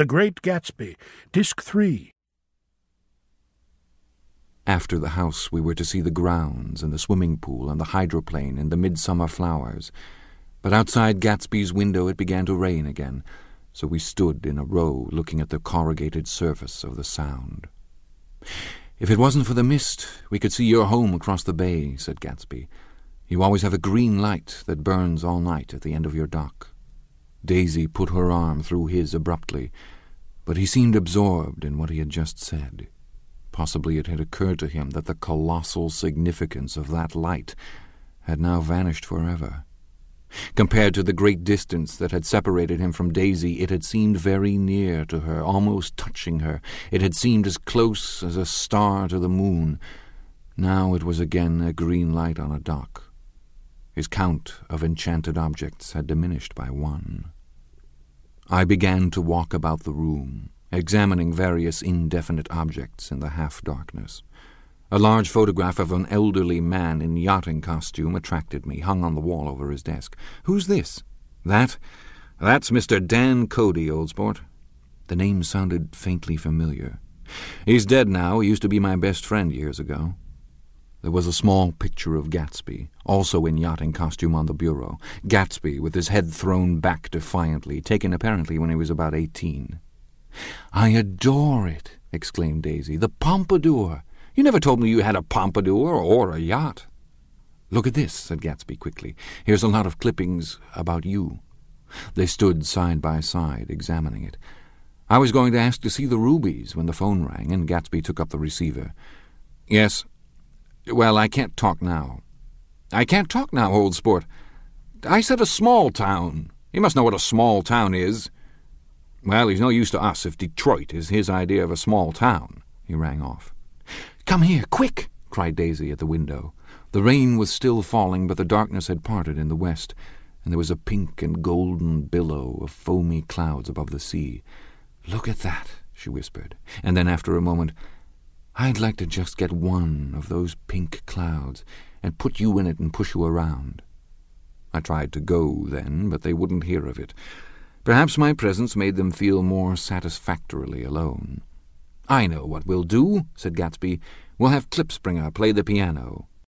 The Great Gatsby, Disc 3. After the house, we were to see the grounds and the swimming pool and the hydroplane and the midsummer flowers. But outside Gatsby's window it began to rain again, so we stood in a row looking at the corrugated surface of the Sound. If it wasn't for the mist, we could see your home across the bay, said Gatsby. You always have a green light that burns all night at the end of your dock. Daisy put her arm through his abruptly, but he seemed absorbed in what he had just said. Possibly it had occurred to him that the colossal significance of that light had now vanished forever. Compared to the great distance that had separated him from Daisy, it had seemed very near to her, almost touching her. It had seemed as close as a star to the moon. Now it was again a green light on a dock. His count of enchanted objects had diminished by one. I began to walk about the room, examining various indefinite objects in the half-darkness. A large photograph of an elderly man in yachting costume attracted me, hung on the wall over his desk. Who's this? That? That's Mr. Dan Cody, old sport. The name sounded faintly familiar. He's dead now. He used to be my best friend years ago. There was a small picture of Gatsby, also in yachting costume, on the bureau. Gatsby, with his head thrown back defiantly, taken apparently when he was about eighteen. I adore it, exclaimed Daisy. The pompadour. You never told me you had a pompadour or a yacht. Look at this, said Gatsby quickly. Here's a lot of clippings about you. They stood side by side, examining it. I was going to ask to see the rubies when the phone rang, and Gatsby took up the receiver. Yes. Well, I can't talk now. I can't talk now, old sport. I said a small town. You must know what a small town is. Well, he's no use to us if Detroit is his idea of a small town. He rang off. Come here, quick! cried Daisy at the window. The rain was still falling, but the darkness had parted in the west, and there was a pink and golden billow of foamy clouds above the sea. Look at that, she whispered, and then after a moment, I'd like to just get one of those pink clouds and put you in it and push you around. I tried to go then, but they wouldn't hear of it. Perhaps my presence made them feel more satisfactorily alone. I know what we'll do, said Gatsby. We'll have Klipspringer play the piano.